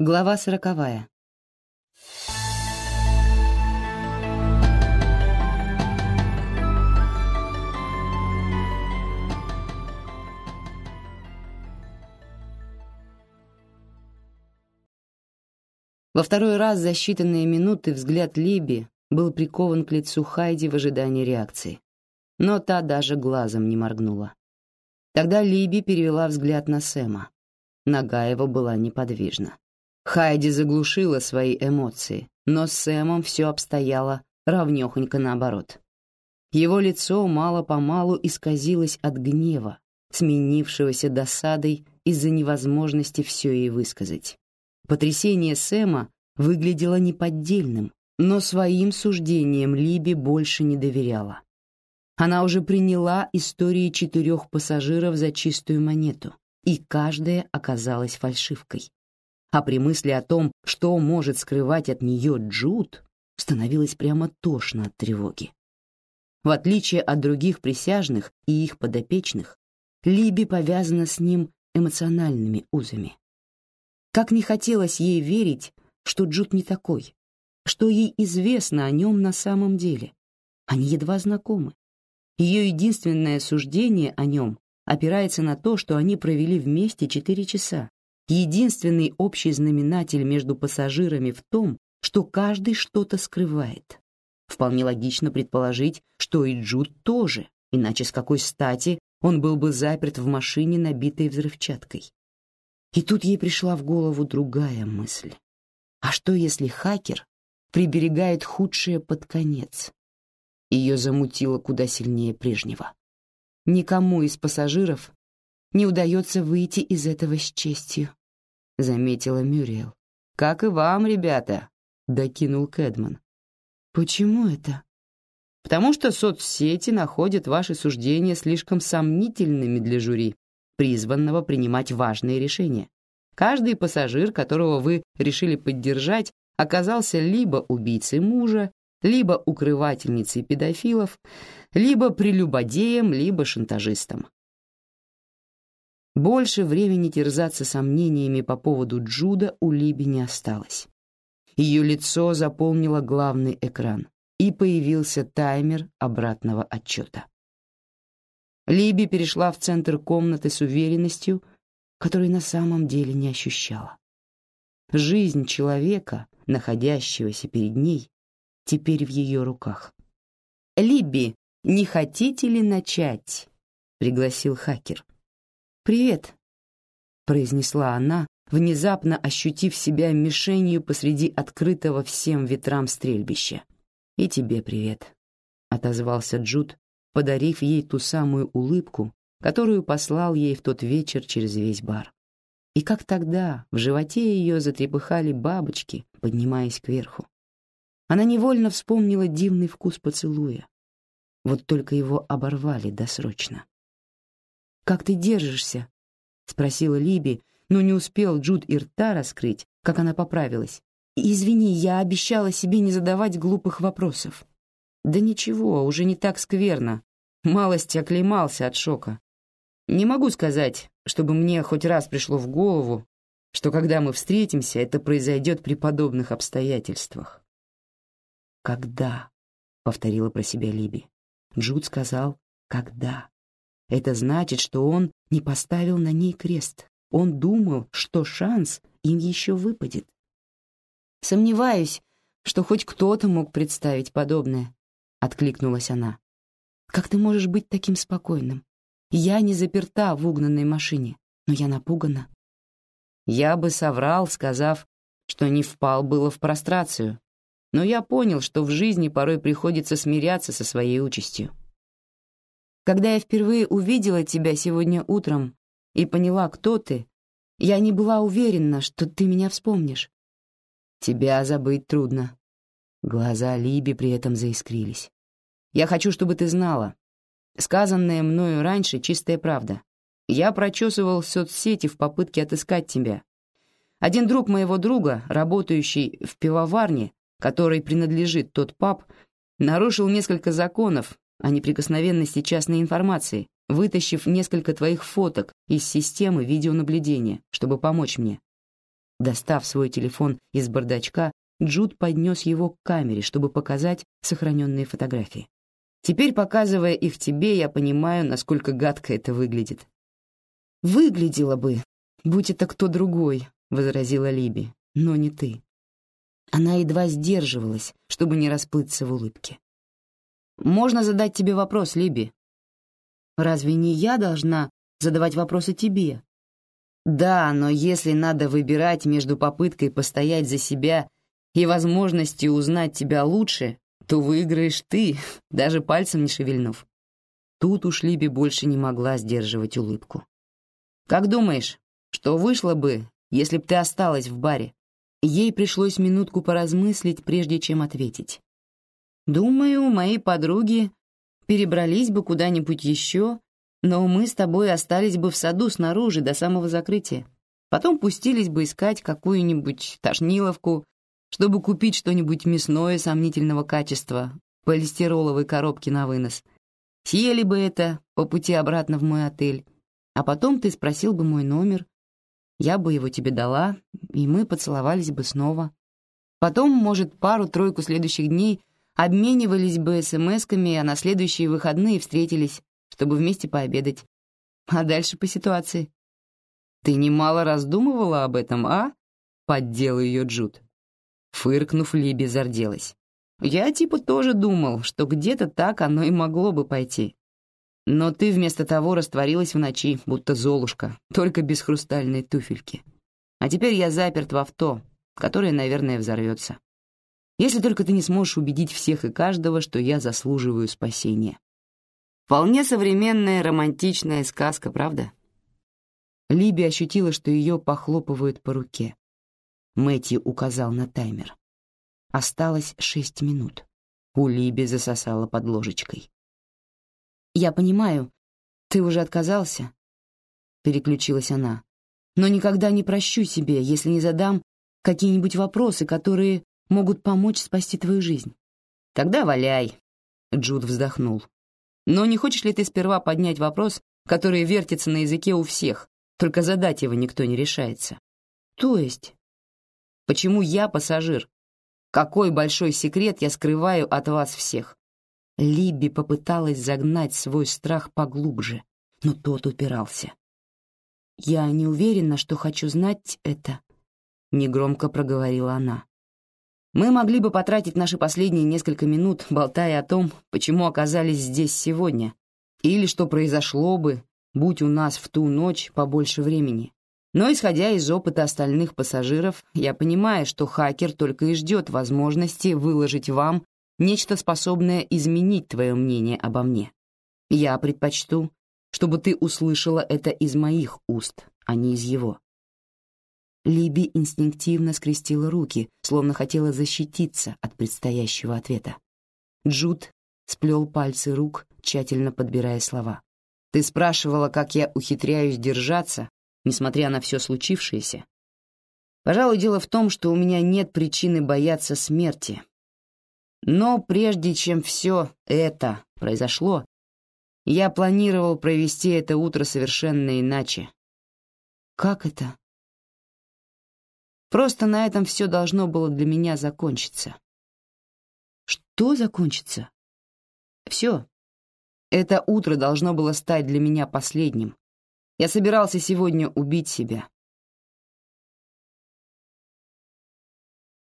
Глава сороковая. Во второй раз за считанные минуты взгляд Либи был прикован к лицу Хайди в ожидании реакции, но та даже глазом не моргнула. Тогда Либи перевела взгляд на Сэма. Нога его была неподвижна. Хайди заглушила свои эмоции, но с Сэмом все обстояло равнёхонько наоборот. Его лицо мало-помалу исказилось от гнева, сменившегося досадой из-за невозможности все ей высказать. Потрясение Сэма выглядело неподдельным, но своим суждениям Либи больше не доверяла. Она уже приняла истории четырех пассажиров за чистую монету, и каждая оказалась фальшивкой а при мысли о том, что может скрывать от нее Джуд, становилось прямо тошно от тревоги. В отличие от других присяжных и их подопечных, Либи повязана с ним эмоциональными узами. Как не хотелось ей верить, что Джуд не такой, что ей известно о нем на самом деле. Они едва знакомы. Ее единственное суждение о нем опирается на то, что они провели вместе четыре часа, Единственный общий знаменатель между пассажирами в том, что каждый что-то скрывает. Вполне логично предположить, что и Джуд тоже, иначе с какой стати он был бы заперт в машине, набитой взрывчаткой. И тут ей пришла в голову другая мысль. А что, если хакер приберегает худшее под конец? Ее замутило куда сильнее прежнего. Никому из пассажиров не удается выйти из этого с честью заметила Мюриел. Как и вам, ребята, докинул Кэдман. Почему это? Потому что соцсети находят ваши суждения слишком сомнительными для жюри, призванного принимать важные решения. Каждый пассажир, которого вы решили поддержать, оказался либо убийцей мужа, либо укрывательницей педофилов, либо прелюбодеем, либо шантажистом. Больше времени терзаться сомнениями по поводу Джуда у Либи не осталось. Ее лицо заполнило главный экран, и появился таймер обратного отчета. Либи перешла в центр комнаты с уверенностью, которой на самом деле не ощущала. Жизнь человека, находящегося перед ней, теперь в ее руках. «Либби, не хотите ли начать?» — пригласил хакер. «Привет», — произнесла она, внезапно ощутив себя мишенью посреди открытого всем ветрам стрельбища. «И тебе привет», — отозвался Джуд, подарив ей ту самую улыбку, которую послал ей в тот вечер через весь бар. И как тогда в животе ее затрепыхали бабочки, поднимаясь кверху. Она невольно вспомнила дивный вкус поцелуя. Вот только его оборвали досрочно. «Как ты держишься?» — спросила Либи, но не успел Джуд и рта раскрыть, как она поправилась. «Извини, я обещала себе не задавать глупых вопросов». «Да ничего, уже не так скверно. Малость оклемался от шока. Не могу сказать, чтобы мне хоть раз пришло в голову, что когда мы встретимся, это произойдет при подобных обстоятельствах». «Когда?» — повторила про себя Либи. Джуд сказал «когда». Это значит, что он не поставил на ней крест. Он думал, что шанс им еще выпадет. «Сомневаюсь, что хоть кто-то мог представить подобное», — откликнулась она. «Как ты можешь быть таким спокойным? Я не заперта в угнанной машине, но я напугана». Я бы соврал, сказав, что не впал было в прострацию, но я понял, что в жизни порой приходится смиряться со своей участью. Когда я впервые увидела тебя сегодня утром и поняла, кто ты, я не была уверена, что ты меня вспомнишь. Тебя забыть трудно. Глаза Либи при этом заискрились. Я хочу, чтобы ты знала. Сказанное мною раньше — чистая правда. Я прочесывал соцсети в попытке отыскать тебя. Один друг моего друга, работающий в пивоварне, которой принадлежит тот паб, нарушил несколько законов о неприкосновенности частной информации, вытащив несколько твоих фоток из системы видеонаблюдения, чтобы помочь мне. Достав свой телефон из бардачка, Джуд поднес его к камере, чтобы показать сохраненные фотографии. Теперь, показывая их тебе, я понимаю, насколько гадко это выглядит. «Выглядело бы, будь это кто другой», — возразила Либи, — «но не ты». Она едва сдерживалась, чтобы не расплыться в улыбке. «Можно задать тебе вопрос, Либи?» «Разве не я должна задавать вопросы тебе?» «Да, но если надо выбирать между попыткой постоять за себя и возможностью узнать тебя лучше, то выиграешь ты, даже пальцем не шевельнув». Тут уж Либи больше не могла сдерживать улыбку. «Как думаешь, что вышло бы, если б ты осталась в баре?» Ей пришлось минутку поразмыслить, прежде чем ответить. «Думаю, мои подруги перебрались бы куда-нибудь еще, но мы с тобой остались бы в саду снаружи до самого закрытия. Потом пустились бы искать какую-нибудь тошниловку, чтобы купить что-нибудь мясное сомнительного качества, полистироловой коробки на вынос. Съели бы это по пути обратно в мой отель, а потом ты спросил бы мой номер, я бы его тебе дала, и мы поцеловались бы снова. Потом, может, пару-тройку следующих дней обменивались бы смс-ками, а на следующие выходные встретились, чтобы вместе пообедать. А дальше по ситуации. «Ты немало раздумывала об этом, а?» — поддел ее Джуд. Фыркнув, Либи зарделась. «Я типа тоже думал, что где-то так оно и могло бы пойти. Но ты вместо того растворилась в ночи, будто золушка, только без хрустальной туфельки. А теперь я заперт в авто, которое, наверное, взорвется. Если только ты не сможешь убедить всех и каждого, что я заслуживаю спасения. Вполне современная романтичная сказка, правда? Либи ощутила, что ее похлопывают по руке. Мэтью указал на таймер. Осталось шесть минут. У Либи засосала под ложечкой. «Я понимаю, ты уже отказался», — переключилась она. «Но никогда не прощу себе, если не задам какие-нибудь вопросы, которые могут помочь спасти твою жизнь». «Тогда валяй», — Джуд вздохнул. «Но не хочешь ли ты сперва поднять вопрос, который вертится на языке у всех, только задать его никто не решается?» «То есть?» «Почему я пассажир? Какой большой секрет я скрываю от вас всех? Либби попыталась загнать свой страх поглубже, но тот упирался. «Я не уверена, что хочу знать это», — негромко проговорила она. «Мы могли бы потратить наши последние несколько минут, болтая о том, почему оказались здесь сегодня, или что произошло бы, будь у нас в ту ночь побольше времени. Но, исходя из опыта остальных пассажиров, я понимаю, что хакер только и ждет возможности выложить вам нечто способное изменить твое мнение обо мне. Я предпочту, чтобы ты услышала это из моих уст, а не из его». Либи инстинктивно скрестила руки, словно хотела защититься от предстоящего ответа. Джуд сплел пальцы рук, тщательно подбирая слова. «Ты спрашивала, как я ухитряюсь держаться, несмотря на все случившееся? Пожалуй, дело в том, что у меня нет причины бояться смерти, но прежде чем все это произошло, я планировал провести это утро совершенно иначе. Как это? Просто на этом все должно было для меня закончиться. Что закончится? Все. Это утро должно было стать для меня последним. Я собирался сегодня убить себя.